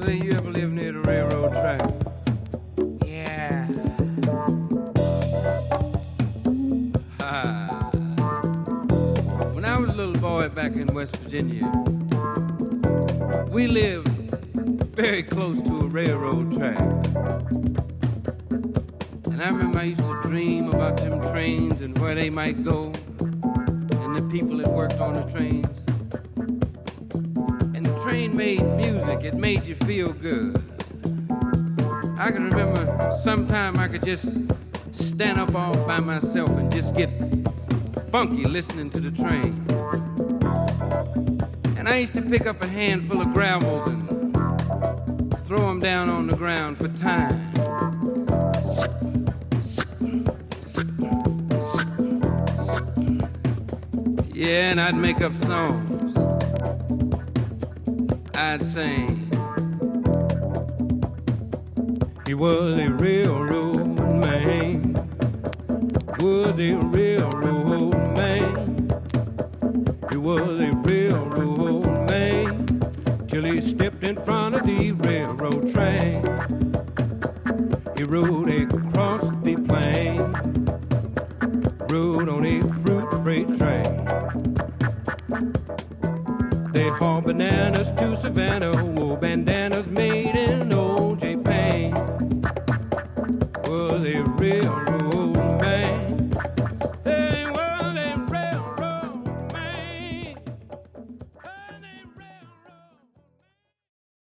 Girls, you ever lived near the railroad track? Yeah. Ah. When I was a little boy back in West Virginia, we lived very close to a railroad track. And I remember I used to dream about them trains and where they might go and the people that worked on the trains. Train made music, it made you feel good. I can remember sometime I could just stand up all by myself and just get funky listening to the train. And I used to pick up a handful of gravels and throw them down on the ground for time. Yeah, and I'd make up songs. I'd sing. He was a railroad man. Was a railroad man. He was a railroad man till he stepped in front of the railroad train. He rode across the plain, rode on a fruit freight train. They haul bananas to Savannah, wool bandanas made in old Japan. Well, they really